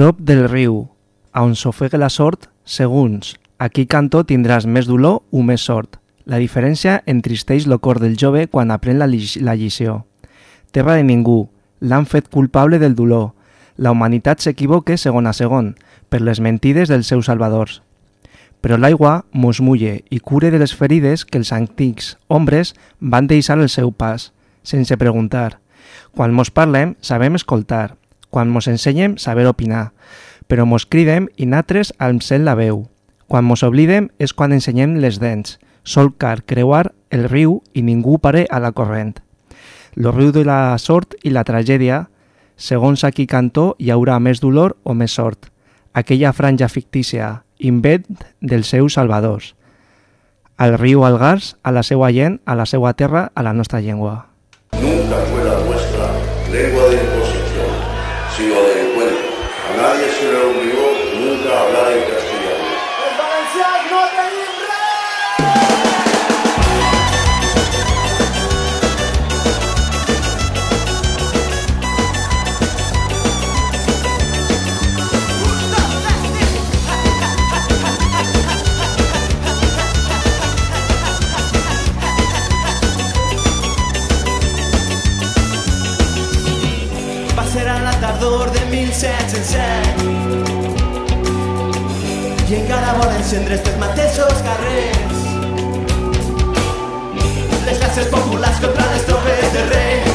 prop del riu, a on s'ofega la sort, segons a qui tindràs més dolor o més sort. La diferència entristeix lo cor del jove quan aprèn la, la lliçó. Terra de ningú, l'han fet culpable del dolor. La humanitat s'equivoque segon a segon, per les mentides dels seus salvadors. Però l'aigua mos mulle i cure de les ferides que els antics homes van deixar al seu pas, sense preguntar. Quan mos parlem, sabem escoltar. Quan mos ensenyem, saber opinar. Però mos cridem i natres alcem la veu. Quan mos oblidem és quan ensenyem les dents. Sol car creuar el riu i ningú pare a la corrent. Lo riu de la sort i la tragèdia, segons a qui cantó, hi haurà més dolor o més sort. Aquella franja fictícia, invent dels seus salvadors. Al riu Algars, a la seua gent, a la seua terra, a la nostra llengua. Nunca fue la nuestra lengua de de 1707 i encara vol encendre estes mateixos carrers. Les classes populars contra les tropes de rei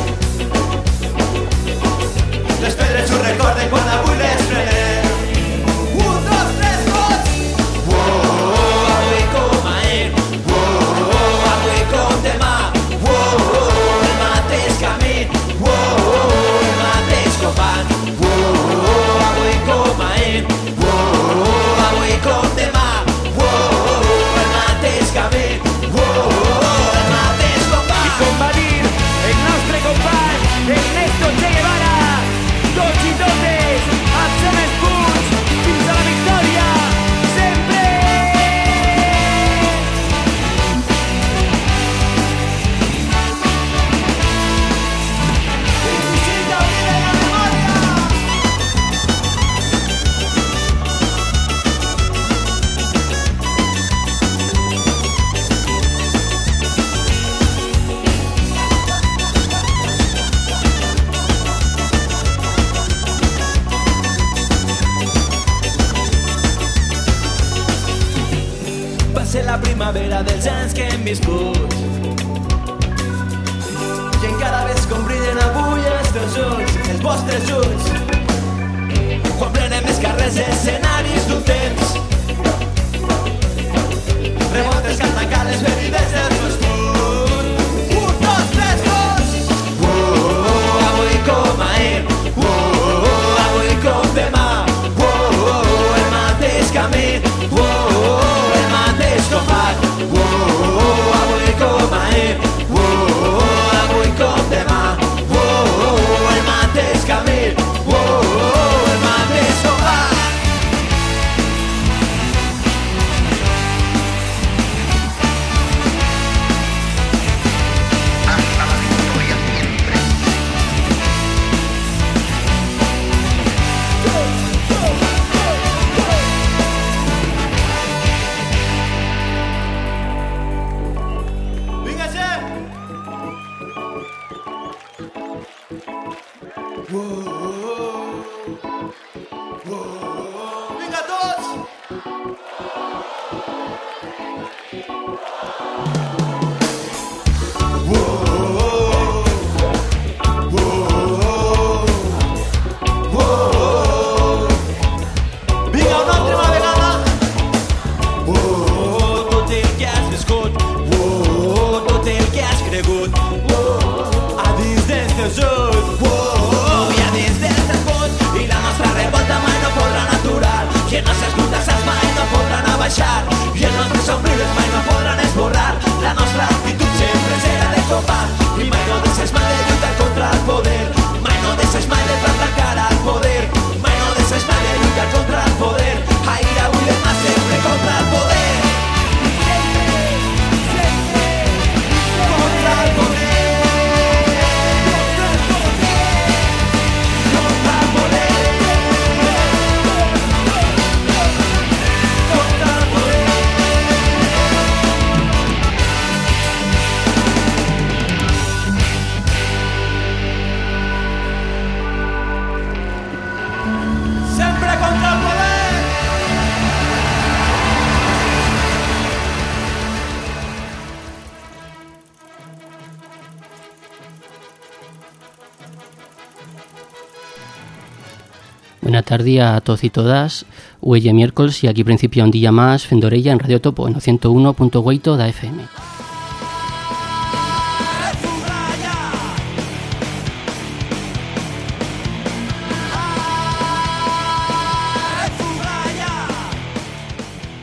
tarde a todos y todas. Huelle miércoles y aquí principia un día más Fendorella en Radio Topo en 101.8 da FM.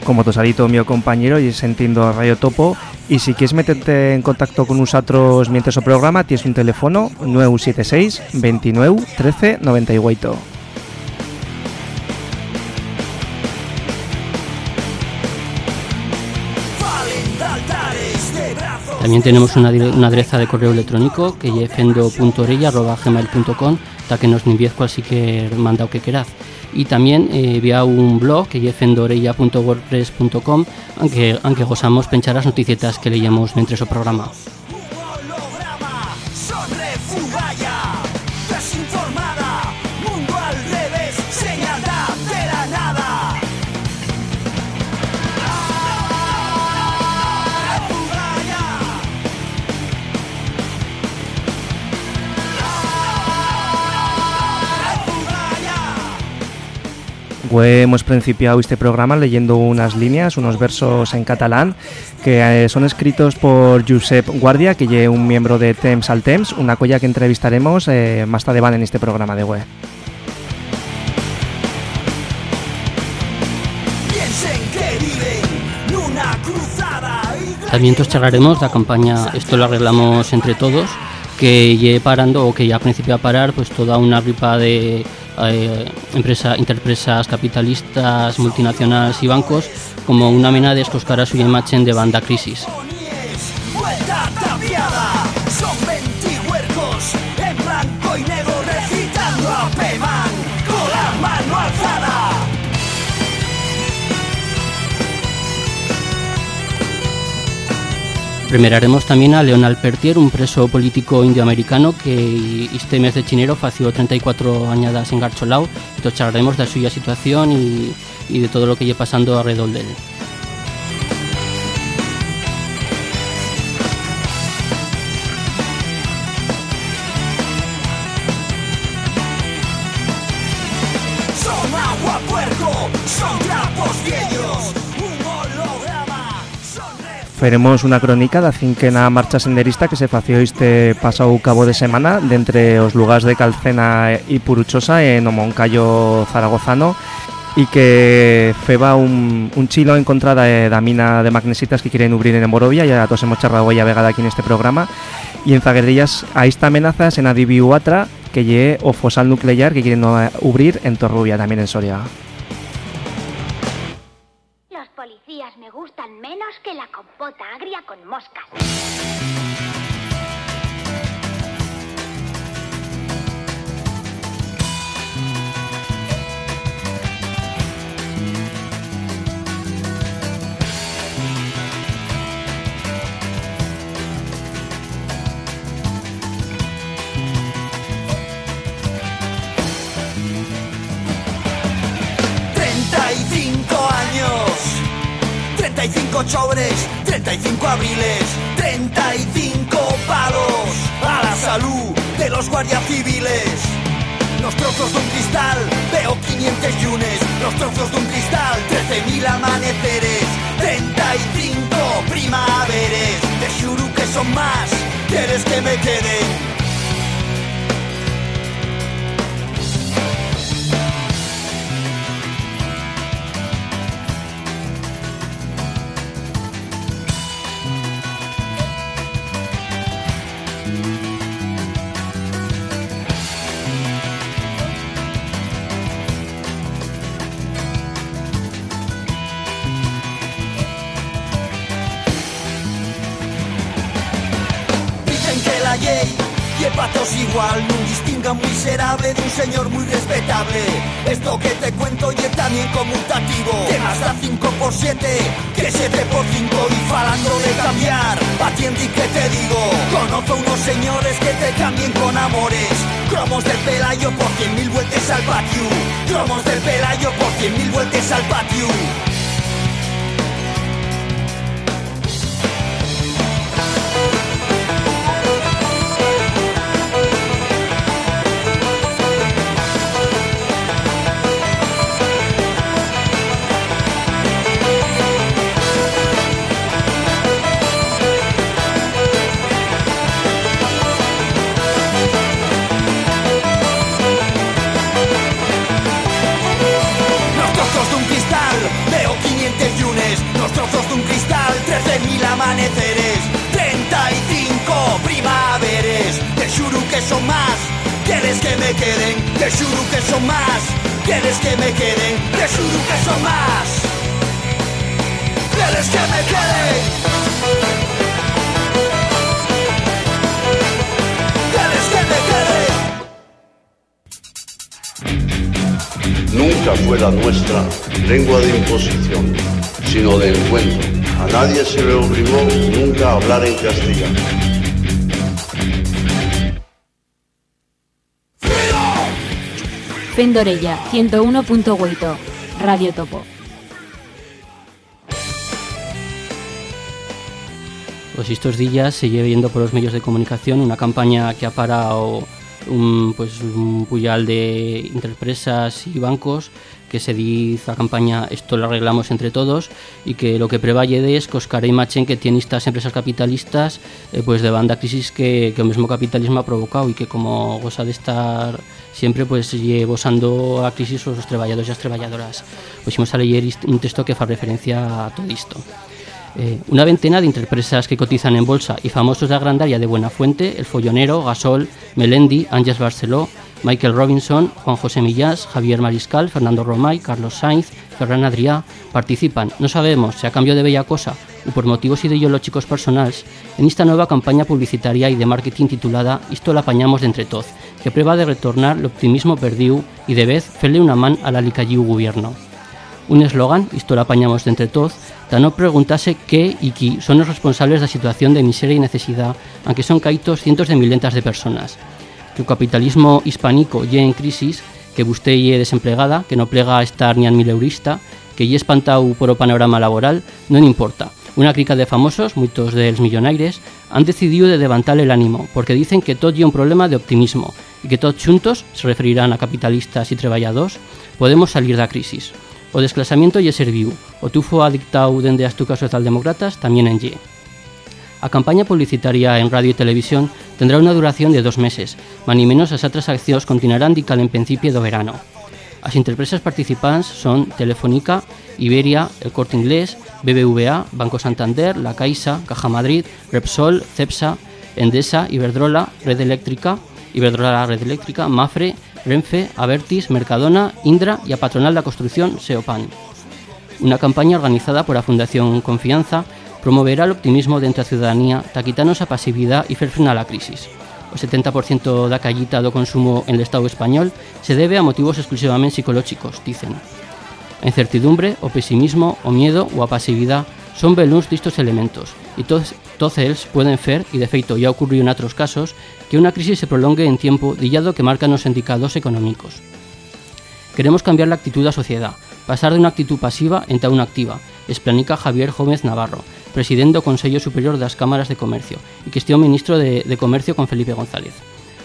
Como dicho mi compañero y sentindo Radio Topo y si quieres meterte en contacto con nosotros mientras o programa tienes un teléfono 976 29 13 98 También tenemos una, una adreza de correo electrónico que es fendo.orella.gmail.com para que nos envíes cualquier mandado que queráis. Y también eh, vía un blog que es fendorella.wordpress.com aunque, aunque gozamos penchar las noticietas que leíamos mientras o programa. Hemos principiado este programa leyendo unas líneas, unos versos en catalán que eh, son escritos por Josep Guardia, que es un miembro de Temps al Temps, una colla que entrevistaremos eh, más tarde van en este programa de web. También os charlaremos la campaña Esto lo arreglamos entre todos, que ya parando o que ya principio a parar pues toda una ripa de eh, empresa, interpresas capitalistas, multinacionales y bancos como una mena de escoscar a su imagen de banda crisis. Premiaremos también a Leonard Pertier, un preso político indioamericano que este mes de chinero fació 34 añadas en Garcholao os charlaremos de suya situación y, y de todo lo que lle pasando alrededor de Faremos una crónica da cinquena marcha senderista que se fació este pasado cabo de semana de entre os lugares de Calcena y Puruchosa en o Moncayo zaragozano y que feba un, un chilo en contra de la mina de magnesitas que quieren abrir en Morovia, ya todos hemos charlado ya vegada aquí en este programa y en Zaguerrillas a esta amenaza se adiviu otra que lle o fosal nuclear que quieren abrir en Torrubia, también en Soria. Los policías me gustan menos que la compota agria con moscas. 35 chobres, 35 abriles, 35 palos a la salud de los guardias civiles. Los trozos de un cristal, veo 500 yunes. Los trozos de un cristal, 13.000 amaneceres. 35 primaveres, te juro que son más. ¿Quieres que me quede? Miserable de un señor muy respetable. Esto que te cuento y es también conmutativo, que más da 5 por 7, que 7 por 5 y falando de cambiar. Atiende y que te digo, conozco unos señores que te cambien con amores. Cromos del pelayo por 100 mil vueltas al patio, cromos del pelayo por 100 mil vueltas al patio. Más. Quieres que me queden Te xuro que son más. Quieres que me queden Quieres que me queden Nunca fue la nuestra lengua de imposición, sino de encuentro. A nadie se le obligó nunca a hablar en castellano. Fendorella 101.8 Radio Topo. Pues estos días se lleva viendo por los medios de comunicación una campaña que ha parado un, pues, un puyal de interpresas y bancos que se dice la campaña esto lo arreglamos entre todos y que lo que prevalle es que Oscar y Machen que tienen estas empresas capitalistas eh, pues de banda crisis que, que el mismo capitalismo ha provocado y que como goza de estar siempre pues llevosando a crisis los trabajadores y las trabajadoras pues vamos a leer un texto que fa referencia a todo esto Eh, una veintena de empresas que cotizan en bolsa y famosos de Agrandaria de Buenafuente, El Follonero, Gasol, Melendi, Ángeles Barceló, Michael Robinson, Juan José Millás, Javier Mariscal, Fernando Romay, Carlos Sainz, Ferran Adrià participan, no sabemos si a cambio de bella cosa o por motivos ideológicos personales, en esta nueva campaña publicitaria y de marketing titulada Isto la apañamos de entre todos, que prueba de retornar el optimismo perdido y de vez ferle una man al alicalliu gobierno. Un eslogan, isto lo apañamos de entre todos, da no preguntase qué y qui son los responsables de la situación de miseria y necesidad, aunque son caitos cientos de milentas de personas. Que el capitalismo hispánico lle en crisis, que usted lle desemplegada, que no plega a estar ni al mileurista, que lle espantado por o panorama laboral, no importa. Una crica de famosos, muchos de los millonaires, han decidido de levantar el ánimo, porque dicen que todo lle un problema de optimismo y que todos juntos, se referirán a capitalistas y trabajadores, podemos salir da crisis. O desclasamiento lle serviu, o tufo ha dictado dende as tucas socialdemócratas también en lle. A campaña publicitaria en radio y televisión tendrá una duración de dos meses, más ni menos as otras accións continuarán dical en principio do verano. As interpresas participantes son Telefónica, Iberia, El Corte Inglés, BBVA, Banco Santander, La Caixa, Caja Madrid, Repsol, Cepsa, Endesa, Iberdrola, Red Eléctrica, Iberdrola Red Eléctrica, Mafre, Renfe, Avertis, Mercadona, Indra y a Patronal da Construcción, Seopan. Una campaña organizada por la Fundación Confianza promoverá el optimismo dentro da ciudadanía ta quitarnos a pasividad y fer a la crisis. O 70% da callita do consumo en el Estado español se debe a motivos exclusivamente psicológicos, dicen. Incertidumbre, o pesimismo, o miedo ou a son velúns distos elementos e todos, todos eles pueden fer, e de feito ya ocurriu en outros casos, que unha crisis se prolongue en tiempo dillado que marcan os indicados económicos. Queremos cambiar la actitud da sociedad, pasar de unha actitud pasiva en una activa, explanica Javier Gómez Navarro, presidente do Consello Superior das Cámaras de Comercio e que o ministro de, de Comercio con Felipe González.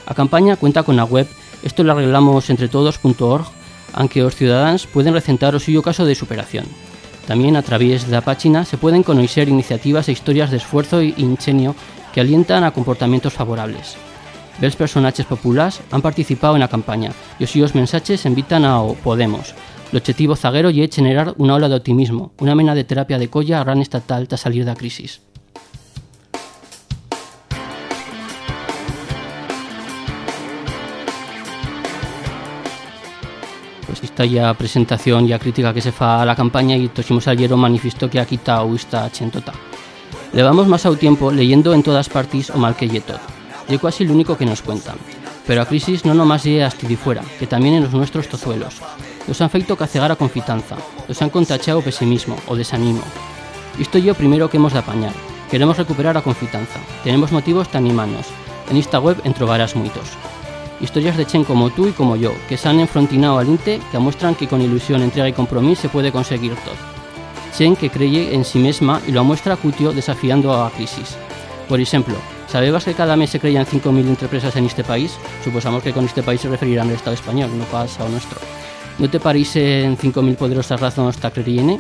A campaña cuenta con a web esto lo arreglamos entre todos.org, aunque os ciudadanos pueden recentar o caso de superación. También a través da página se pueden conocer iniciativas e historias de esfuerzo e ingenio que alientan a comportamientos favorables. Bels personajes populares han participado en la campaña e os suyos mensajes invitan ao Podemos. El objetivo zaguero é generar una ola de optimismo, una mena de terapia de colla a gran estatal tras salir da crisis. Esta ya presentación y a crítica que se fa a la campaña y tosimos ayer o manifiesto que ha quitado esta chentota. Levamos más au tiempo leyendo en todas partes o mal que lle todo. Lle casi lo único que nos cuentan. Pero a crisis no nomás lle hasta de fuera, que también en los nuestros tozuelos. Nos han feito cacegar a confitanza, nos han contachado pesimismo o desanimo. Isto yo primero que hemos de apañar. Queremos recuperar a confitanza. Tenemos motivos tan imanos. En esta web entrobarás muitos. Historias de Chen como tú y como yo, que se han enfrontinado al INTE, que muestran que con ilusión, entrega y compromiso se puede conseguir todo. Chen que creye en sí misma y lo muestra Cutio desafiando a la crisis. Por ejemplo, ¿sabías que cada mes se crean 5.000 empresas en este país? Suposamos que con este país se referirán al Estado español, no pasa ao nuestro. ¿No te parecen 5.000 poderosas razones ta creyene?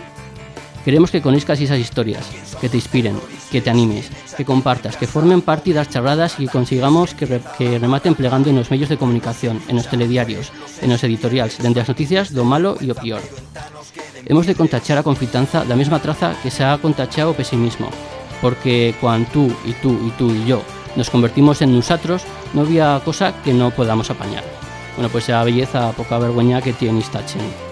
Queremos que conozcas esas historias, que te inspiren, que te animes, que compartas, que formen parte das charradas y que consigamos que, re, que rematen plegando en los medios de comunicación, en los telediarios, en los editoriales, dende as noticias do malo e o peor. Hemos de contachar a confitanza da mesma traza que se ha contachado pesimismo. porque cuando tú y tú y tú y yo nos convertimos en nosotros, no había cosa que no podamos apañar. Bueno, pues esa belleza, poca vergüenza que tiene esta chen.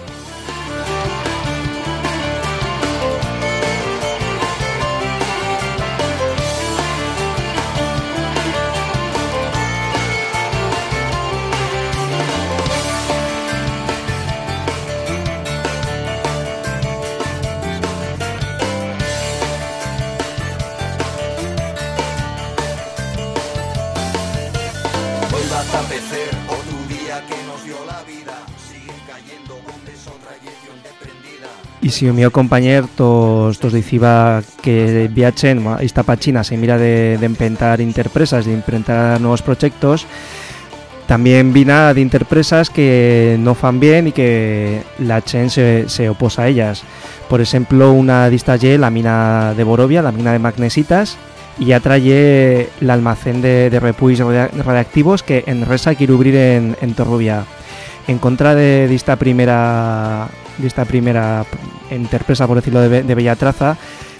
Si o mío compañero tos, tos diciba que viachen a esta pachina se mira de, de empentar interpresas, de imprentar nuevos proyectos, también vina de interpresas que no fan bien y que la Chen se, se oposa a ellas. Por ejemplo, una dista ye la mina de Borovia, la mina de magnesitas, y ya trae el almacén de, de repuis radia- radiactivos que en Resa quiere abrir en, en Torrubia. En contra de, de esta primera de esta primera interpresa, por decirlo de, de Bellatraza,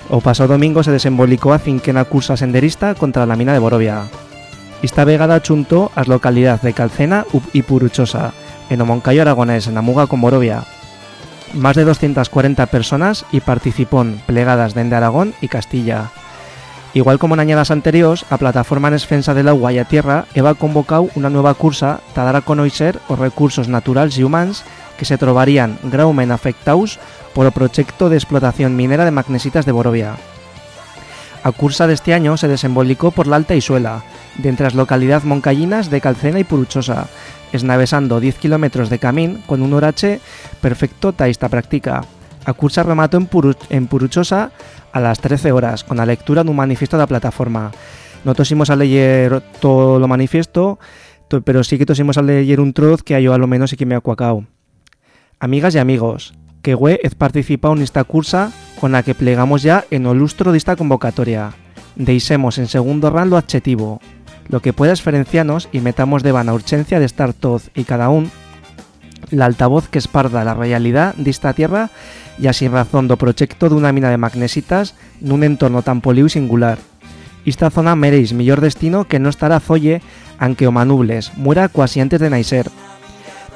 o pasado domingo se desembolicó a cinquena cursa senderista contra la mina de Borovia. Esta vegada chuntó as localidades de Calcena y Puruchosa, en o Moncayo Aragonés, en Amuga con Borovia. Más de 240 personas y participón plegadas dende Aragón y Castilla. Igual como en añadas anteriores, a Plataforma en Defensa del Agua y a Tierra eva convocado una nueva cursa para dar a conocer os recursos naturales y humanos que se trobarían graumen afectados por el proyecto de explotación minera de magnesitas de Borovia. A cursa de este año se desembolicó por la Alta Isuela, de entre las localidades moncallinas de Calcena y Puruchosa, esnavesando 10 kilómetros de camín con un horache perfecto ta esta práctica. A cursa remató en, Puru- en Puruchosa a las 13 horas, con la lectura de un manifiesto de la plataforma. No tosimos a leer todo lo manifiesto, to- pero sí que tosimos a leer un troz que yo a lo menos sí que me ha cuacao. Amigas y amigos, que hue es participado en esta cursa con la que plegamos ya en o lustro de esta convocatoria. Deixemos en segundo ran lo adjetivo, lo que pueda diferenciarnos y metamos de vana urgencia de estar todos y cada un la altavoz que esparda la realidad de esta tierra y así razón do proyecto de una mina de magnesitas nun entorno tan poliu y singular. Esta zona meréis millor destino que no estará zolle aunque o manubles, muera cuasi antes de nacer.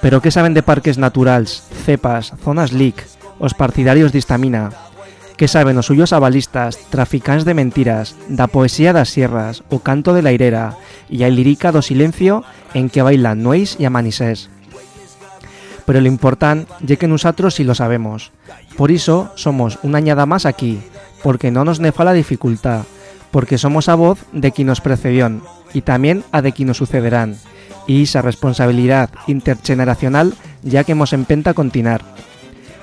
Pero ¿qué saben de parques naturales, cepas, zonas LIC, os partidarios de esta mina? ¿Qué saben os suyos avalistas, traficantes de mentiras, da poesía das sierras, o canto de la irera, y a lírica do silencio en que bailan nueis y amanisés? Pero lo importante es que nosotros sí lo sabemos. Por eso somos una añada más aquí, porque no nos nefa la dificultad, porque somos a voz de quien nos precedió y también a de quien nos sucederán, y esa responsabilidad intergeneracional ya que hemos empenta continuar.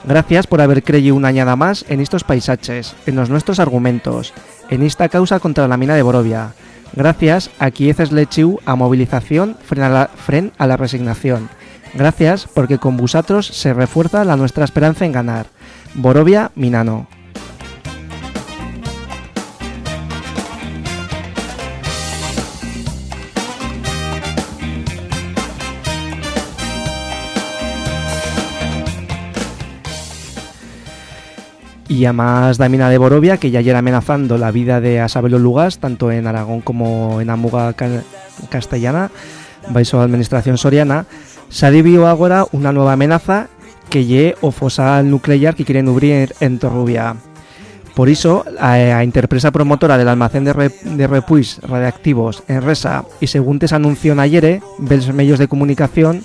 Gracias por haber creído una añada más en estos paisajes, en los nuestros argumentos, en esta causa contra la mina de Borovia. Gracias a quienes lechiu a movilización fren a la, fren a la resignación. Gracias porque con vosotros se refuerza la nuestra esperanza en ganar. Borovia Minano. Y además da mina de Borovia, que ya lleva amenazando la vida de Asabelo Lugas, tanto en Aragón como en Amuga ca- castellana, bajo administración soriana, se ha dividido ahora una nueva amenaza que lle o fosal nuclear que quieren abrir en Torrubia. Por eso, a, a interpresa promotora del almacén de, re, radiactivos en Resa y según te se anunció ayer, los medios de comunicación,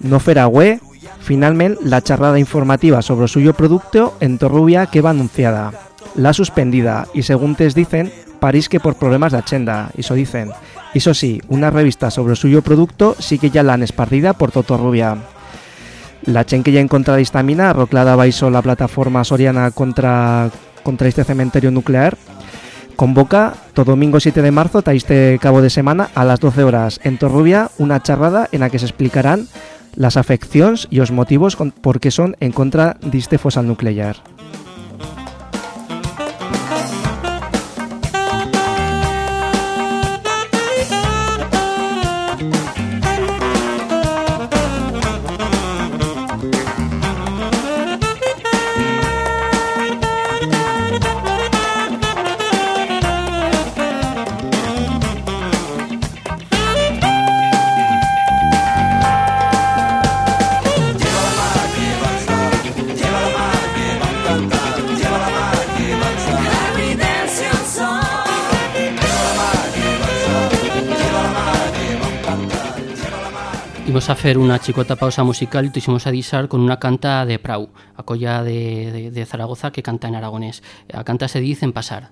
no fera web Finalmente, la charrada informativa sobre suyo producto en Torrubia queda anunciada. La suspendida y según te dicen, París que por problemas de agenda, eso dicen. Eso sí, una revista sobre suyo producto sí que ya la han esparcida por Torrubia. La chen que ya encontrada esta mina, arroclada baixo la plataforma soriana contra, contra este cementerio nuclear, convoca todo domingo 7 de marzo, ta este cabo de semana, a las 12 horas en Torrubia, una charrada en la que se explicarán las afecciones y los motivos con, por qué son en contra de este fosal nuclear. fer una xicota pausa musical y te hicimos a disar con una canta de Prau, a de, de Zaragoza que canta en aragonés. A canta se dice en pasar.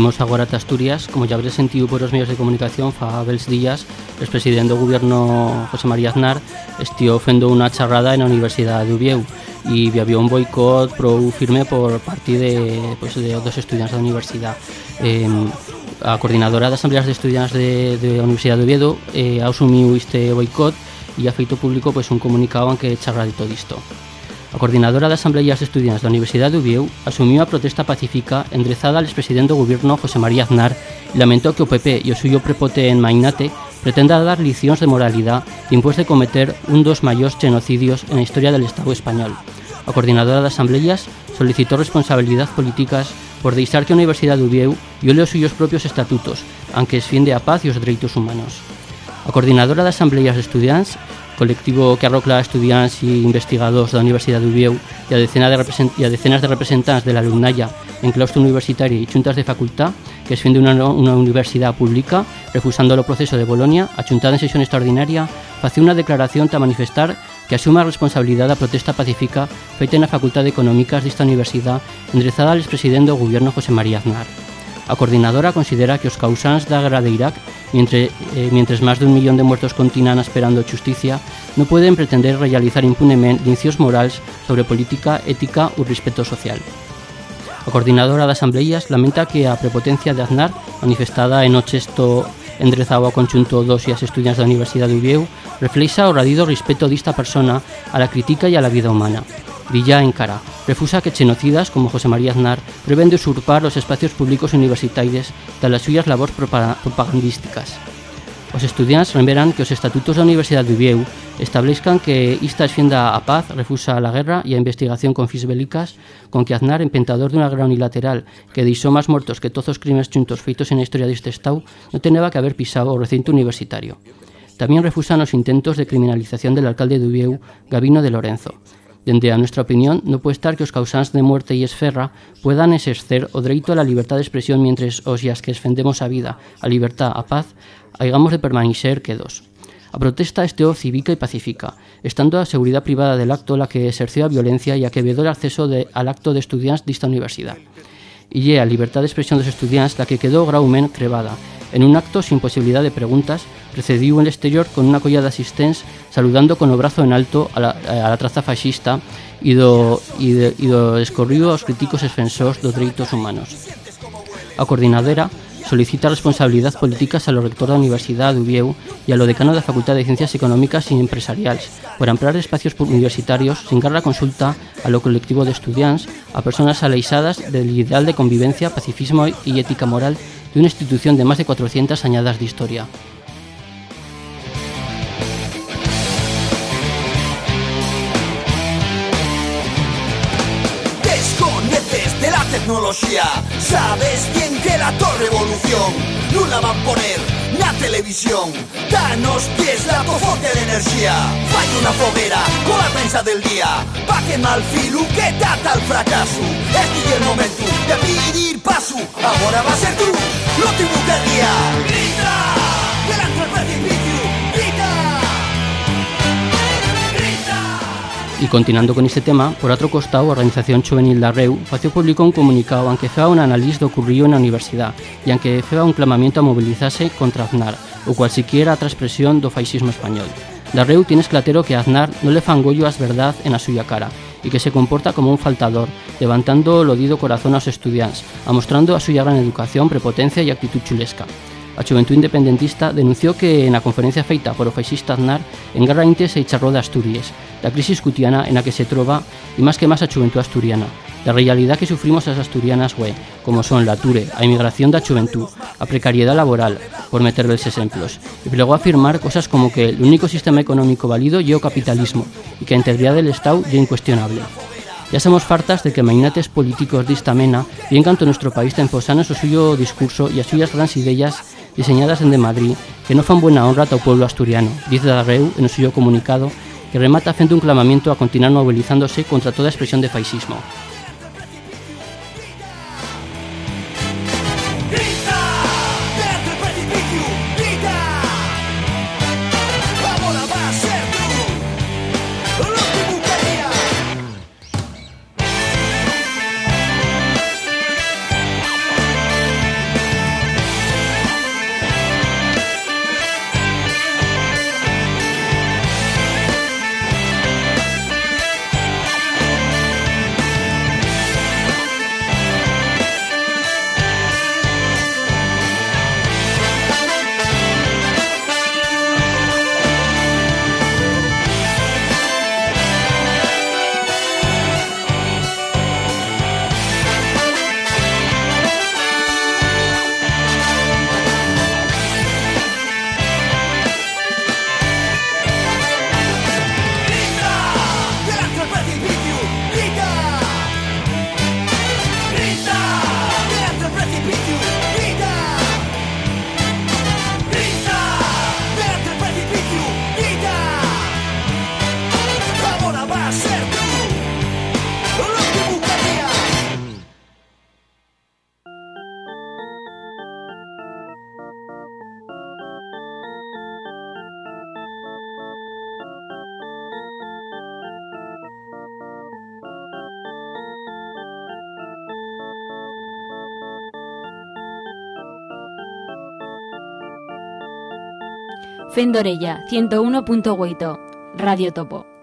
Imos agora a Asturias, como ya habréis sentido por os medios de comunicación, fa Abels Díaz, el presidente do goberno José María Aznar, estió fendo unha charrada na Universidade de Ubieu e había un boicot pro firme por parte de, pues, de dos estudiantes da universidade. Eh, a coordinadora das asambleas de estudiantes de, de Universidade de Oviedo eh, asumiu este boicot e ha feito público pues, un comunicado en que charra de todo isto. A coordinadora das Asambleas de Estudiantes da Universidade de Ubieu asumiu a protesta pacífica endrezada al expresidente do goberno José María Aznar e lamentou que o PP e o suyo prepote en Mainate pretenda dar licións de moralidade impués de cometer un dos maiores genocidios en a historia del Estado español. A coordinadora das Asambleas solicitou responsabilidades políticas por deixar que a Universidade de Ubieu viole os suyos propios estatutos, aunque esfiende a paz e os dereitos humanos. A coordinadora das Asambleas de Estudiantes colectivo que arrocla estudiantes e investigadores da Universidade de Ubieu e a, decena de e a decenas de representantes de la en claustro universitario e xuntas de facultad que esfende unha, unha universidade pública refusando o proceso de Bolonia, a en sesión extraordinaria face unha declaración para manifestar que asuma a responsabilidade da protesta pacífica feita na Facultade de Económicas desta universidade enderezada al expresidente do goberno José María Aznar. A coordinadora considera que os causantes da guerra de Irak, mientras, eh, mientras máis dun millón de muertos continúan esperando justicia, non poden pretender realizar impunemente lincios morales sobre política, ética ou respeto social. A coordinadora das asambleas lamenta que a prepotencia de Aznar, manifestada en o xesto endrezado ao conxunto dos e as estudiantes da Universidade de Ubieu, refleixa o radido respeto dista persona a la crítica e a la vida humana. Villa encara. Refusa que genocidas como José María Aznar prevén de usurpar os espacios públicos universitarios das as suyas labores propagandísticas. Os estudiantes remeran que os estatutos da Universidade de Ubieu establezcan que esta esfienda a paz, refusa a la guerra e a investigación con fins bélicas, con que Aznar, empentador dunha guerra unilateral que deixou máis mortos que todos os crimes xuntos feitos en a historia deste Estado, non teneba que haber pisado o recinto universitario. Tamén refusan os intentos de criminalización del alcalde de Ubieu, Gabino de Lorenzo, Dende a nuestra opinión, non pode estar que os causantes de muerte e esferra puedan exercer o a la libertad de expresión mientras os as que defendemos a vida, a libertad, a paz, haigamos de permanecer quedos. A protesta esteo cívica e pacífica, estando a seguridade privada del acto la que exerció a violencia e a que vedou el acceso de, al acto de estudiantes desta universidade. E é a libertad de expresión dos estudiantes la que quedou graument crevada, en un acto sin posibilidad de preguntas, precediu en el exterior con unha colla de asistents saludando con o brazo en alto a la, a la traza fascista e do, e de, e do escorrido críticos defensores dos dereitos humanos. A coordinadora solicita responsabilidades políticas ao rector da Universidade de Ubieu e ao decano da Facultade de Ciencias Económicas e Empresariales por ampliar espacios universitarios sin dar la consulta a lo colectivo de estudiantes a personas aleixadas del ideal de convivencia, pacifismo e ética moral de una institución de más de 400 añadas de historia. Tecnología, sabes bien que la torre evolución no la van a poner la televisión. Danos pies la tu fuente de energía. Fai una foguera con la prensa del día. Pa que mal filu que data el fracaso. Este es el momento de pedir paso. Ahora va a ser tú, l'último que día. Continuando con este tema, por outro costado, a Organización Juvenil da Reu faceu público un comunicado en que fea un análise do ocurrido na universidade e en que fea un clamamiento a mobilizarse contra Aznar, o cual siquiera a transpresión do faixismo español. Da Reu tienes clatero que a Aznar non le fan gollo as verdad en a suya cara e que se comporta como un faltador, levantando o lodido corazón aos estudiantes, amostrando a suya gran educación, prepotencia e actitud chulesca. A Xuventud Independentista denunciou que na conferencia feita por o faixista Aznar en Garra Inte se charrou de Asturias, da crisis cutiana en a que se trova e máis que máis a Xuventud Asturiana, da realidade que sufrimos as asturianas güey, como son la ture, a inmigración da xuventud, a precariedade laboral, por meterles exemplos, e logo afirmar cosas como que o único sistema económico válido é capitalismo e que a integridade del Estado é incuestionable. Ya somos fartas de que mainates políticos dista mena vengan to nuestro país ten posanos o suyo discurso e as suyas grandes ideas diseñadas en de Madrid que no fan buena honra a todo pueblo asturiano, dice Darreu en el suyo comunicado, que remata haciendo un clamamiento a continuar movilizándose contra toda expresión de fascismo. Fent d'Orella, 101.8, Radio Topo.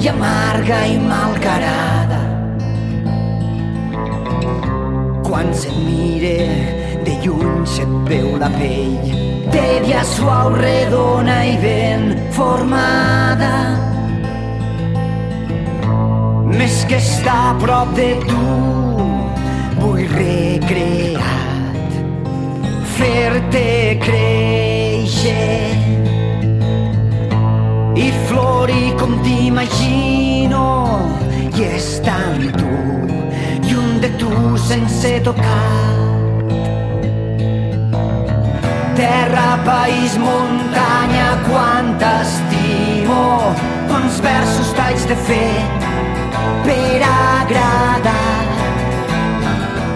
I amarga i malcarada. Quan se't mire de lluny se't veu la pell tèbia, suau, redona i ben formada. Més que estar a prop de tu, vull recrear fer-te créixer com t'imagino i estar amb tu lluny de tu sense tocar. Terra, país, muntanya quant t'estimo quants versos t'haig de fer per agradar.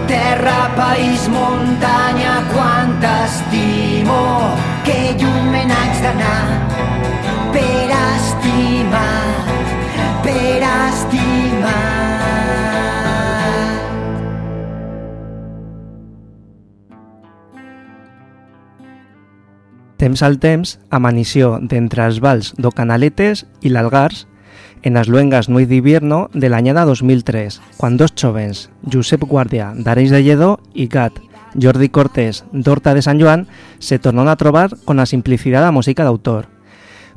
Terra, país, muntanya quant t'estimo que lluny me n'haig d'anar per estimar, per estimar. Temps al temps, amanició d'entre els vals do Canaletes i l'Algars en las luengas Nuit d'Hivierno de l'anyada 2003, quan dos jóvenes, Josep Guardia d'Arenys de Lledó y Gat, Jordi Cortés d'Horta de San Joan, se tornaron a trobar con la simplicidad de la música de autor.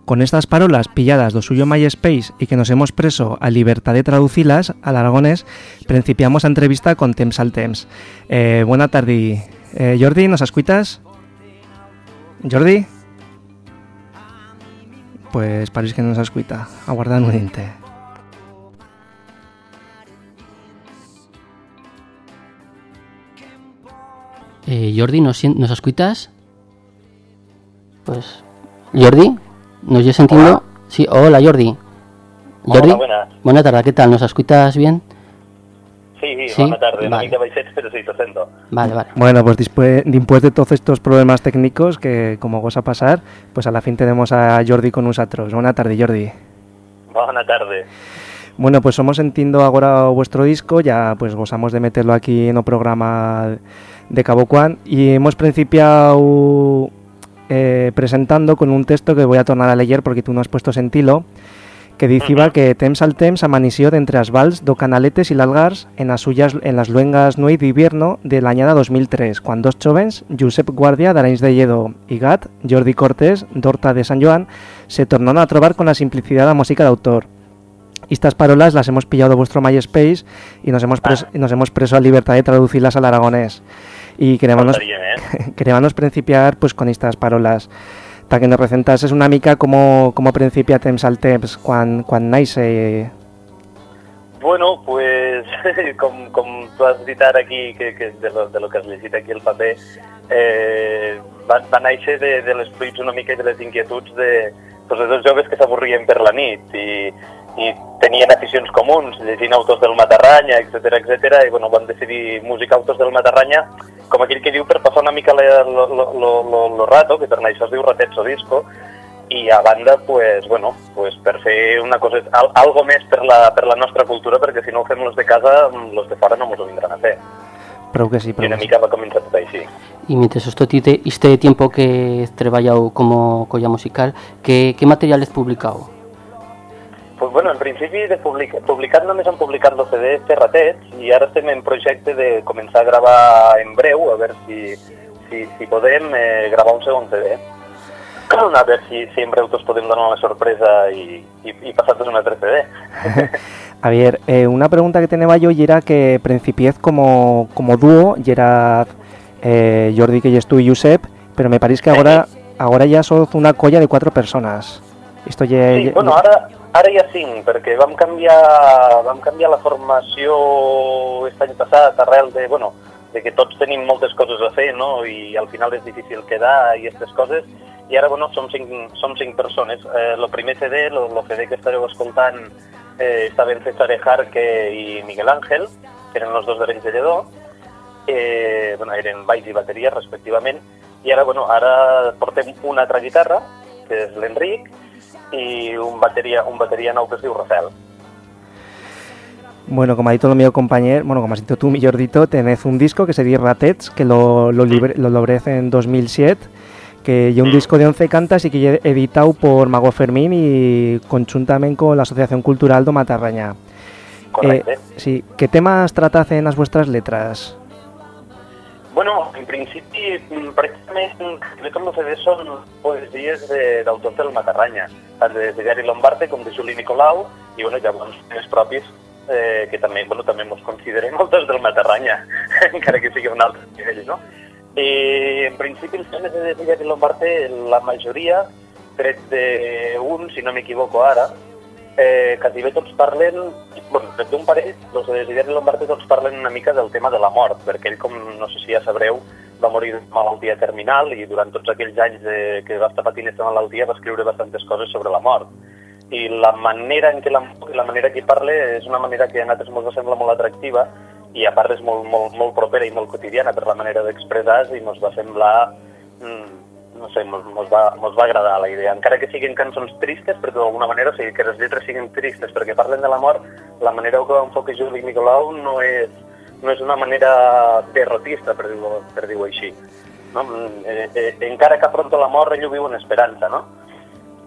Con estas parolas pilladas do suyo MySpace y que nos hemos preso a libertad de traducilas al aragonés, principiamos a entrevista con Temps al Temps. Eh, buena tarde. Eh, Jordi, ¿nos escuchas? Jordi? Pues parece que no nos escucha. Aguarda un instante. Eh, Jordi, ¿nos, ¿nos? Pues. Jordi, ¿nos oyes entiendo? Sí, hola Jordi. Jordi, Hola, buenas. buena tarde, ¿qué tal? ¿Nos escuchas bien? Sí, sí, Sí, buena tarde. No vale. pero sí. Vale, vale. Bueno, pues después, después de todos estos problemas técnicos que como vos a pasar, pues a la fin tenemos a Jordi con nosotros. Buena tarde, Jordi. Buena tarde. Bueno, pues somos entiendo ahora vuestro disco, ya pues gozamos de meterlo aquí en el programa de Cabo Juan y hemos principiado eh, presentando con un texto que voy a tornar a leer porque tú no has puesto sentilo, que dicía que temps al temps amanició d'entre els vals do Canaletes i l'Algars en las suyas en las luengas nuit d'hivierno de l'anyada 2003, quan dos jóvens, Josep Guardia d'Arenys de Lledó i Gat, Jordi Cortés d'Horta de San Joan, se tornaron a trobar con la simplicidad de la música de autor. Estas parolas las hemos pillado de vuestro MySpace y nos hemos, pres- nos hemos preso a libertad de traducirlas al aragonés. Y queremos, Faltaría, eh? principiar pues, con estas parolas. Para que nos presentases una mica como, como principia temps al temps, quan, quan naix Bueno, pues com, com tu has dit ara aquí, que, que de, lo, de lo que has llegit aquí el paper, eh, va, va néixer de, de les fruits una mica i de les inquietuds de, doncs, de dos joves que s'avorrien per la nit i, i tenien aficions comuns, llegint autors del Matarranya, etc etc i bueno, van decidir música autors del Matarranya, com aquell que diu per passar una mica lo rato, que per això es diu Ratets o Disco, i a banda, pues, bueno, pues per fer una cosa, al, algo més per la, per la nostra cultura, perquè si no ho fem los de casa, los de fora no mos ho vindran a fer. Prou que sí, I prou una que sí. mica va començar tot així. Y mientras esto tite- este tiempo que has trabajado como colla musical, ¿qué, qué material has publicado? Pues bueno, en principi de public publicat només han publicat el CD Terratets i ara estem en projecte de començar a gravar en breu, a veure si, si, si podem eh, gravar un segon CD. A veure si, si en breu tots podem donar la sorpresa i, i, i passar-nos un altre CD. A ver, eh, una pregunta que tenía yo y era que principiez como, como dúo y era eh, Jordi que tú y Josep, pero me parece que ahora, ahora ya sos una colla de cuatro personas. Esto ya, Sí, ya- bueno, ara, ara hi ha cinc, perquè vam canviar, vam canviar la formació aquest any passat arrel de, bueno, de que tots tenim moltes coses a fer, no?, i al final és difícil quedar i aquestes coses, i ara, bueno, som cinc, som cinc persones. Eh, el primer CD, el CD que estareu escoltant, eh, estaven César Ejarque i Miguel Ángel, que eren els dos d'Arenys de Lledó, eh, bueno, eren baix i bateria, respectivament, i ara, bueno, ara portem una altra guitarra, que és l'Enric, i un bateria, un bateria nou que es Rafael. Bueno, como ha dicho mi compañero, bueno, como has dicho tú, mi Jordito, tenés un disco que se llama Ratets, que lo, lo, libre- lo en 2007, que es un disco de 11 cantas y que ya editado por Mago Fermín y conjuntamente con la Asociación Cultural do Matarraña. Correcte. Eh, sí, ¿qué temas tratas en las vuestras letras? Bueno, en principi, mm, precisament, crec que el CD són poesies de- d'autors del Matarranya, tant de Diari Lombarte com de Juli Nicolau, i bueno, llavors més propis, eh, que també, bueno, també mos considerem autors del Matarranya, encara que sigui un altre nivell, no? I en principi els temes de Diari Lombarte, la majoria, tret d'un, si no m'equivoco ara, eh, quasi bé tots parlen, bueno, tret d'un parell, els de Desideri Lombarte tots parlen una mica del tema de la mort, perquè ell, com no sé si ja sabreu, va morir de malaltia terminal i durant tots aquells anys de, que va estar patint aquesta malaltia va escriure bastantes coses sobre la mort. I la manera en què la, la manera que parla és una manera que a nosaltres ens sembla molt atractiva i a part és molt, molt, molt propera i molt quotidiana per la manera d'expressar i ens va semblar mm, no sé, mos, va, mos va agradar la idea. Encara que siguin cançons tristes, perquè d'alguna manera, o sigui, que les lletres siguin tristes perquè parlen de la mort, la manera que enfoca Juli Nicolau no és, no és una manera derrotista, per dir-ho per dir així. No? Eh, eh, encara que afronta la mort, ell ho viu en esperança, no?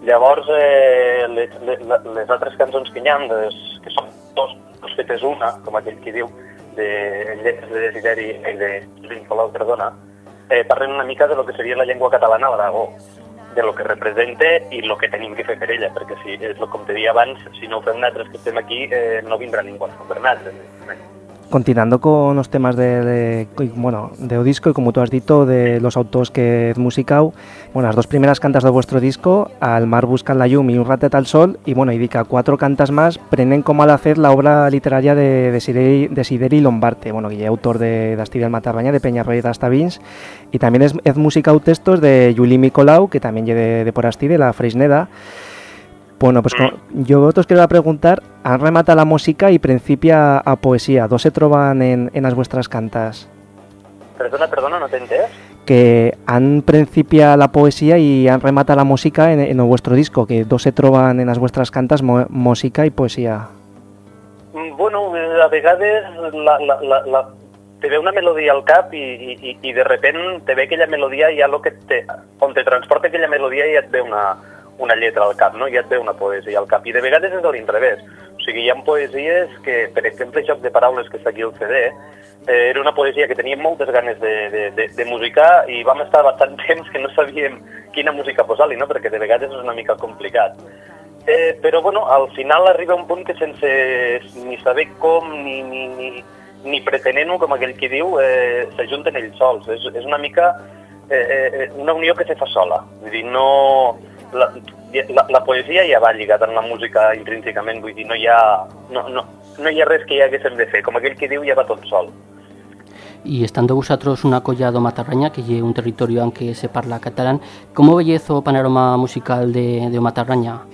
Llavors, eh, les, les, les altres cançons que hi ha, que són dos, dos fetes una, com aquell qui diu, de lletres de Desideri i de Juli Nicolau, perdona, eh, parlen una mica de lo que seria la llengua catalana a l'Aragó, de lo que representa i lo que tenim que fer per ella, perquè si, és lo, com te deia abans, si no ho fem nosaltres que estem aquí, eh, no vindrà ningú a nosaltres. Continuando con los temas de, de- bueno, de disco y como tú has dicho, de los autores que musicau, bueno, las dos primeras cantas de vuestro disco, Al mar buscan la llum y Un ratet al sol, y bueno, y dica cuatro cantas más, prenen como al hacer la obra literaria de Desideri, Desideri Lombarte, bueno, que es autor de D'Astilla el Matarraña, de Peñarroya d'Astavins, y también es, es musicau textos de Juli Nicolau, que también es de, de por Asti, de la Freisneda, bueno, pues co- yo os quiero preguntar, han remata la música y principia a poesía, dos se troban en, en las vuestras cantas, Perdona, perdona, no t'he entès? que han principia la poesía y han remata la música en, en el vuestro disco, que dos se troban en las vuestras cantas mo- música y poesía. Mm, Bueno, eh, a vegades la, la, la, la, te ve una melodia al cap i, i, i- i de repent te ve aquella melodia i ja lo que te, on te transporta aquella melodia ja et ve una, una lletra al cap, no? ja et ve una poesia al cap. I de vegades és a l'inrevés. O sigui, hi ha poesies que, per exemple, Joc de Paraules, que està aquí al CD, eh, era una poesia que teníem moltes ganes de, de, de, de musicar i vam estar bastant temps que no sabíem quina música posar-li, no? perquè de vegades és una mica complicat. Eh, però bueno, al final arriba un punt que sense ni saber com ni, ni, ni, ni pretenent-ho, com aquell qui diu, eh, s'ajunten ells sols. És, és una mica eh, eh, una unió que se fa sola. Vull dir, no... La, la, la poesia ja va lligada amb la música intrínsecament, vull dir, no hi ha, no, no, no hi ha res que hi haguéssim de fer. Com aquell qui diu, ja va tot sol. y estando vosotros una colla do Matarraña que lle un territorio en que se parla catalán como veiez o panorama musical de, de Matarraña?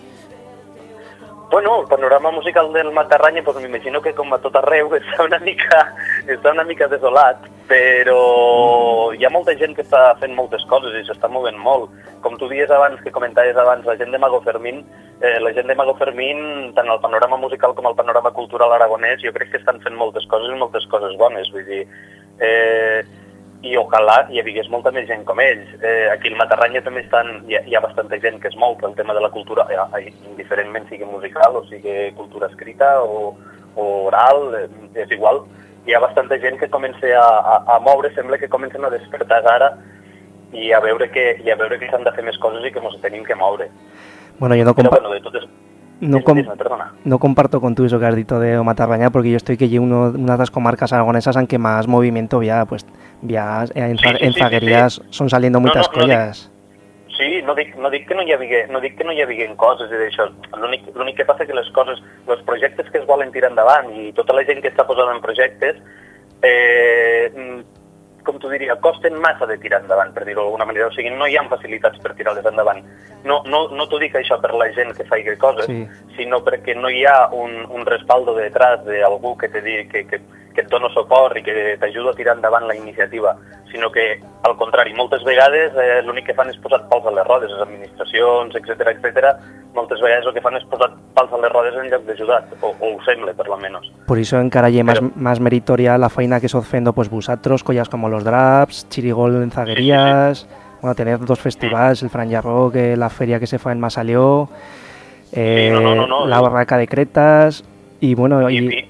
Bueno, el panorama musical del Matarranya, pues m'imagino que com a tot arreu està una mica, està una mica desolat, però hi ha molta gent que està fent moltes coses i s'està movent molt. Com tu dies abans, que comentaves abans, la gent de Mago Fermín, eh, la gent de Mago Fermín, tant el panorama musical com el panorama cultural aragonès, jo crec que estan fent moltes coses i moltes coses bones, vull dir... Eh, i ojalà hi hagués molta més gent com ells. Eh, aquí al Matarranya també estan, hi ha, hi ha bastanta gent que es mou pel tema de la cultura, eh, indiferentment sigui musical o sigui cultura escrita o, o oral, eh, és igual. Hi ha bastanta gent que comença a, a, a moure, sembla que comencen a despertar ara i a veure que, i a veure que s'han de fer més coses i que ens tenim que moure. Bueno, yo no, Però compa- bueno, de totes... no, com- no comparto con tú eso que has dicho de Matarraña porque yo estoy que llevo uno, una de las comarcas aragonesas en que más movimiento ya, pues, ya en, Sí, sí, en sí, zaguerías son saliendo No, muchas no, collas. Sí, no dic, no dic que no hi havia, no dic que no hi havia coses i d'això. L'únic que passa que les coses, els projectes que es volen tirar endavant i tota la gent que està posant en projectes, eh, com t'ho diria, costen massa de tirar endavant, per dir-ho d'alguna manera. O sigui, no hi ha facilitats per tirar-les endavant. No, no, no t'ho dic això per la gent que faci coses, Sí. sinó perquè no hi ha un, un respaldo detrás d'algú que, te di, que, que, que et dona suport i que t'ajuda a tirar endavant la iniciativa, sinó que, al contrari, moltes vegades eh, l'únic que fan és posar pals a les rodes, les administracions, etc etc. moltes vegades el que fan és posar pals a les rodes en lloc d'ajudar, o, o ho sembla, per lo menos. Por eso en Caralle más, más meritoria la faena que se ofendo pues vosotros, collas como los Draps, Chirigol en Zaguerías, bueno, tener dos festivales, el Fran Rock, eh, la feria que se fue en Masalió, eh, no, no, no, no, la sí. Barraca de Cretas y bueno, y, I,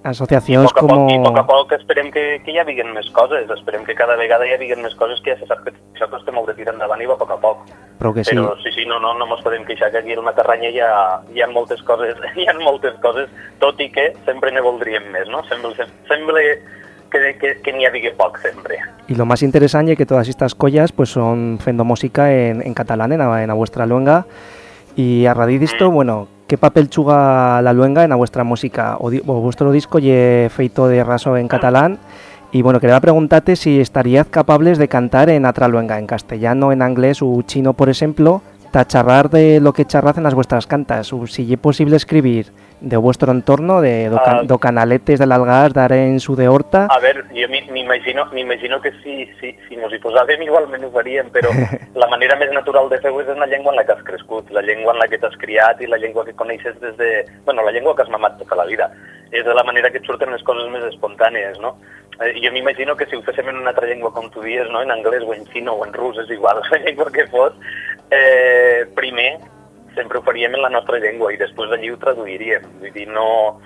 i, asociaciones poc a poc, como... I a poc a poc esperem que, que hi havien més coses, esperem que cada vegada hi havien més coses que ja se sap que això costa molt de tirar endavant i va a poc a poc. Però que sí. Però sí, sí, no, no, no mos podem queixar que aquí al Matarranya hi ha, hi ha moltes coses, hi ha moltes coses, tot i que sempre ne voldríem més, no? Sembla, sembla que, que, que n'hi havia poc sempre. Y lo más interesante es que todas estas collas pues son fendo música en, en catalán, en, en la vuestra luenga. Y a raíz de esto, bueno, ¿qué papel chuga la luenga en la vuestra música? O, o vuestro disco lle feito de raso en catalán. Y bueno, quería preguntarte si estarías capables de cantar en otra luenga, en castellano, en inglés o chino, por ejemplo, ta charrar de lo que charraz en las vuestras cantas. O si es posible escribir de vuestro entorno, de do, Ah. do canaletes del Algar, dar en su de horta. A veure, jo mi- m'imagino m'imagino que si, si, si mos hi posàvem igualment ho faríem, però la manera més natural de fer-ho és en la llengua en la que has crescut, la llengua en la que t'has criat i la llengua que coneixes des de... Bueno, la llengua que has mamat tota la vida. És de la manera que et surten les coses més espontànies, no? Eh, jo m'imagino que si ho féssim en una altra llengua, com tu dies, no? en anglès o en xino o en rus, és igual, la llengua que fos, eh, primer sempre ho faríem en la nostra llengua i després d'allí ho traduiríem. Vull dir, no...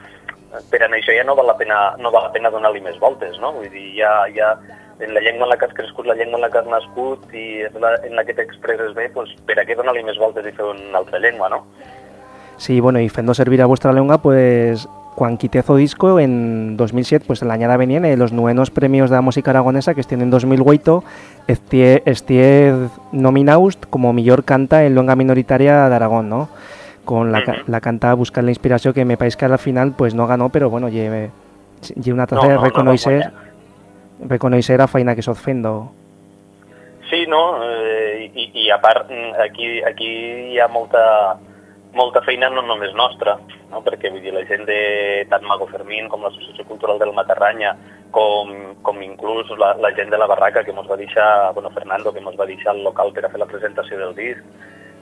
Per a això ja no val la pena, no val la pena donar-li més voltes, no? Vull dir, ja, ja en la llengua en la que has crescut, la llengua en la que has nascut i la, en la que t'expresses bé, doncs per a què donar-li més voltes i fer una altra llengua, no? Sí, bueno, y Fendo servir a vuestra lengua, pues Juan Quitezo Disco en 2007, pues el añada venían eh, los nuevos premios de la música aragonesa que estén en 2008, estie, estie nominaus como mejor canta en luenga minoritaria de Aragón, ¿no? Con la, la canta Buscar la Inspiración, que me parece que al final pues no ganó, pero bueno, lleve, lleve una taza No, de no, no va reconocer, reconocer a faina que sos Fendo. Sí, no? Eh, i, I a part, mm, aquí, aquí hi ha molta, molta feina no només nostra, no? perquè vull dir, la gent de tant Mago Fermín com l'Associació Cultural del Matarranya, com, com inclús la, la gent de la barraca que ens va deixar, bueno, Fernando, que ens va deixar el local per a fer la presentació del disc.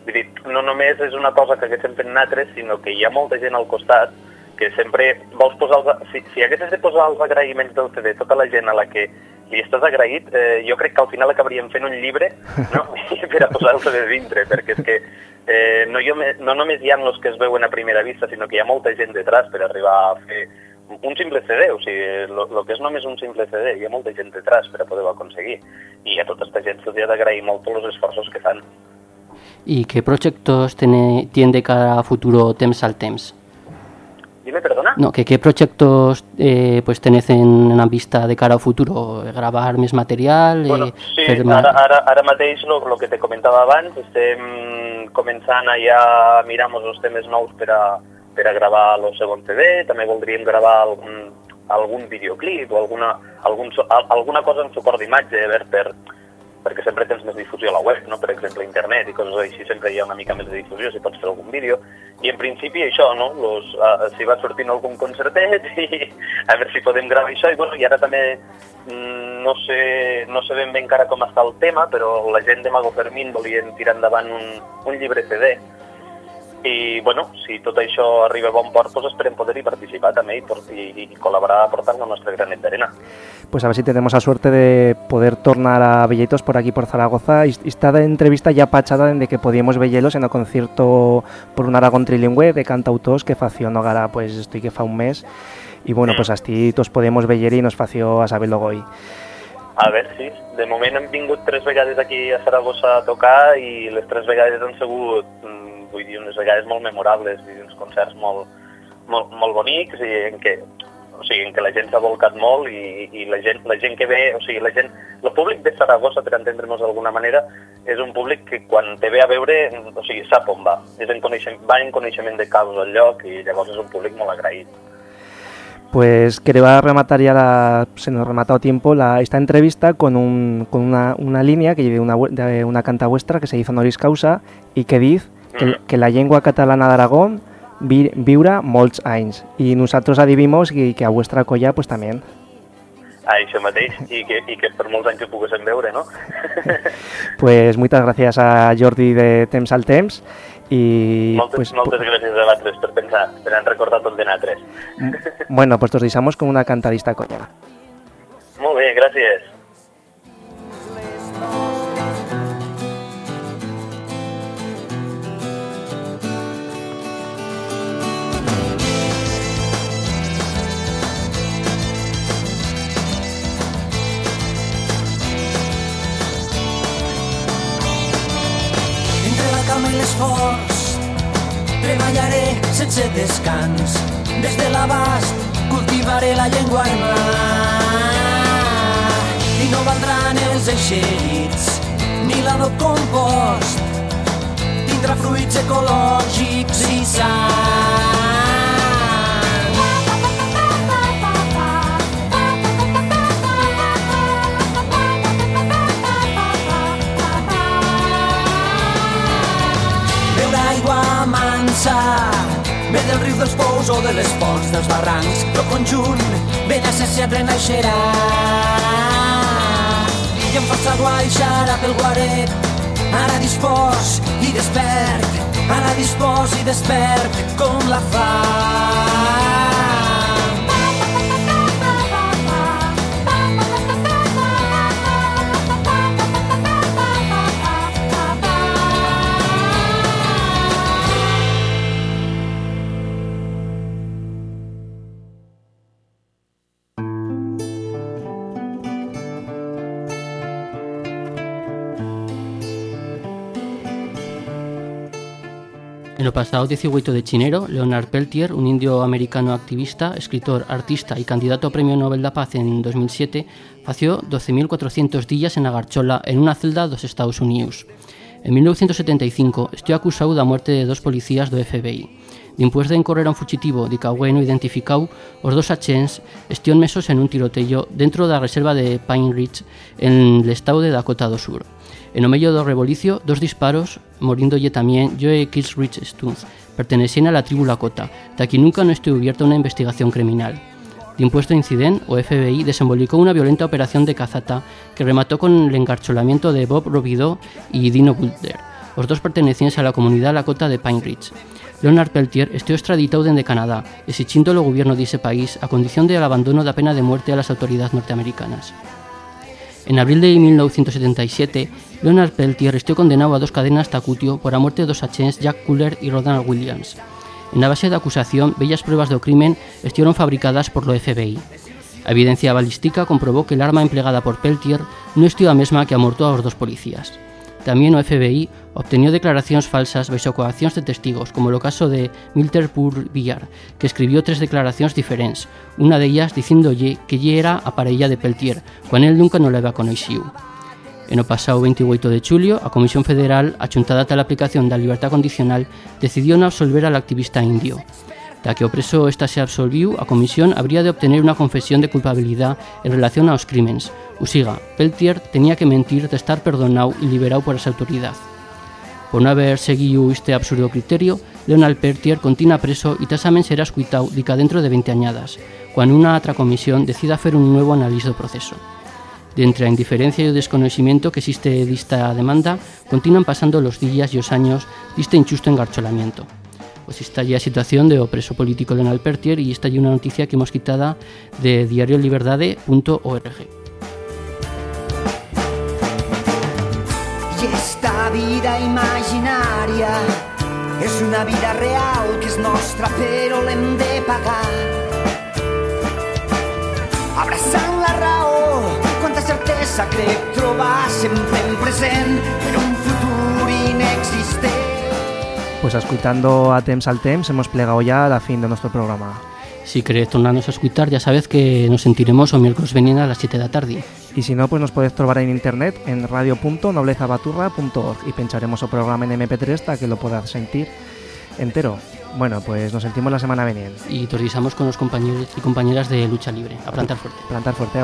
Vull dir, no només és una cosa que haguéssim fet nosaltres, sinó que hi ha molta gent al costat que sempre vols posar els, si, si haguessis de posar els agraïments del CD, tota la gent a la que li estàs agraït, eh, jo crec que al final acabaríem fent un llibre no? per a posar-lo de dintre, perquè és que eh, no, jo, me- no només hi ha els que es veuen a primera vista, sinó que hi ha molta gent detrás per arribar a fer un simple CD, o sigui, el que és només un simple CD, hi ha molta gent detrás per a poder-ho aconseguir. I a tota aquesta gent se'ls ha d'agrair molt tots els esforços que fan. ¿Y qué proyectos tiene, tiene de cara a futuro Temps al Temps? Dime, No, que qué proyectos eh, pues tenés en, en vista de cara a futuro? ¿Grabar més material? Bueno, eh, sí, fer ara, ara, ara mateix el que te comentava abans, estem començant a ja mirar els temes nous per a, per a gravar el segon CD, també voldríem gravar algun, algun videoclip o alguna, algun, al- alguna cosa en suport d'imatge, a veure, per, perquè sempre tens més difusió a la web, no? per exemple, internet i coses així, sempre hi ha una mica més de difusió si pots fer algun vídeo. I en principi això, no? Los, uh, si va sortint algun concertet i a veure si podem gravar això. I, bueno, i ara també mm, no sé, no sé ben bé encara com està el tema, però la gent de Mago Fermín volien tirar endavant un, un llibre CD i, bueno, si tot això arriba a bon port, doncs esperem poder-hi participar també i, i, i col·laborar aportant el nostre granet d'arena. Pues a ver si tenemos la suerte de poder tornar a Belleitos por aquí, por Zaragoza. Y esta entrevista ya pachada de que podíamos vellelos en el concierto por un Aragón trilingüe de cantautors que fació no gara, pues estoy que fa un mes. Y bueno, pues así todos podemos veller y nos fació a saberlo hoy. A veure, sí. De moment hem vingut tres vegades aquí a Saragossa a tocar i les tres vegades han sigut, mm, vull dir, unes vegades molt memorables, vull dir, uns concerts molt, molt, molt bonics i en què, o sigui, en què la gent s'ha volcat molt i, i la, gent, la gent que ve, o sigui, la gent, el públic de Saragossa, per entendre'ns d'alguna manera, és un públic que quan te ve a veure, o sigui, sap on va. És en coneixement, va en coneixement de causa al lloc i llavors és un públic molt agraït. Pues quería rematar ya, la, se nos ha rematado tiempo, la, esta entrevista con, un, con una, una línea que de una, de una canta vuestra que se hizo honoris causa y que dice que, que la lengua catalana de Aragón vi, viura molts anys y nosotros adivimos que, que a vuestra colla pues también. Ah, això mateix, i que, i que per molts anys ho poguéssim veure, no? Pues muchas gracias a Jordi de Temps al Temps y moltes, pues moltes gràcies a vosaltres per pensar, per han recordat tot de nosaltres. bueno, pues nos deixamos con una cantadista colla. Molt bé, gràcies. I l'esforç treballaré sense descans. Des de l'abast cultivaré la llengua al mar. I no valdran els eixerits ni l'adob compost. Tindrà fruits ecològics i sants. Mansa ve del riu dels pous o de les fonts dels barrancs però conjunt ben associat renaixerà i em força guaixarà pel guaret ara dispòs i despert ara dispòs i despert com la fa pasado 18 de chinero, Leonard Peltier, un indio americano activista, escritor, artista y candidato a Premio Nobel da Paz en 2007, fació 12.400 días en Agarchola en una celda dos Estados Unidos. En 1975 estuvo acusado da muerte de dos policías do FBI. Dimpués de encorrer a un fugitivo de Cagüe no identificado, os dos achens estión mesos en un tiroteio dentro da reserva de Pine Ridge en el estado de Dakota do Sur. En o medio do rebolicio, dos disparos, morindolle tamén Joe Kilsrich Stunz, pertenecían a la tribu Lakota, da que nunca no estuvo abierta una investigación criminal. De impuesto incidente, o FBI desembolicó una violenta operación de cazata que remató con el encarcholamiento de Bob Robideau y Dino Bulder, los dos pertenecientes a la comunidad Lakota de Pine Ridge. Leonard Peltier estuvo extraditado desde Canadá, exigindo el gobierno de ese país a condición del abandono de la pena de muerte a las autoridades norteamericanas. En abril de 1977, Leonard Peltier estuvo condenado a dos cadenas tacutio por la muerte de dos agentes Jack Cooler y Ronald Williams. En la base de acusación, bellas pruebas do crimen estuvieron fabricadas por lo FBI. A evidencia balística comprobó que el arma empleada por Peltier no estuvo a mesma que amortó a los dos policías. También o FBI obtenió declaraciones falsas bajo coacciones de testigos, como el caso de Milter Pur Villar, que escribió tres declaraciones diferentes, una de ellas diciéndolle que ella era a parella de Peltier, cuando él nunca no la había conocido. En o pasado 28 de julio, a Comisión Federal, achuntada a la aplicación da libertad condicional, decidió no absolver al activista indio. Da que o esta se absolviu, a comisión habría de obtener unha confesión de culpabilidad en relación aos crímenes. O siga, Peltier tenía que mentir de estar perdonado e liberado por as autoridades. Por non haber seguido este absurdo criterio, Leonard Peltier continúa preso e tasamen será escuitado dica dentro de 20 añadas, cuando unha outra comisión decida hacer un nuevo análisis do proceso. De entre a indiferencia e o desconocimiento que existe dista demanda, continúan pasando los días e os años diste injusto engarcholamiento. Pues está ya a situación de o preso político Leonel Pertier y está allí una noticia que hemos quitada de diarioliberdade.org. Y esta vida imaginaria és una vida real que és nostra però l'hem de pagar. Abraçant la raó, quanta certesa crec trobar sempre en present per un. Pues escuchando a Temps al Temps hemos plegado ya a la fin de nuestro programa. Si queréis tornarnos a escuchar, ya sabes que nos sentiremos o miércoles venien a las 7 de la tarde. Y si no, pues nos podéis trobar en internet en radio.noblezabaturra.org y pincharemos o programa en MP3 hasta que lo puedas sentir entero. Bueno, pues nos sentimos la semana veniente. Y te con los compañeros y compañeras de Lucha Libre. A plantar fuerte. Plantar fuerte.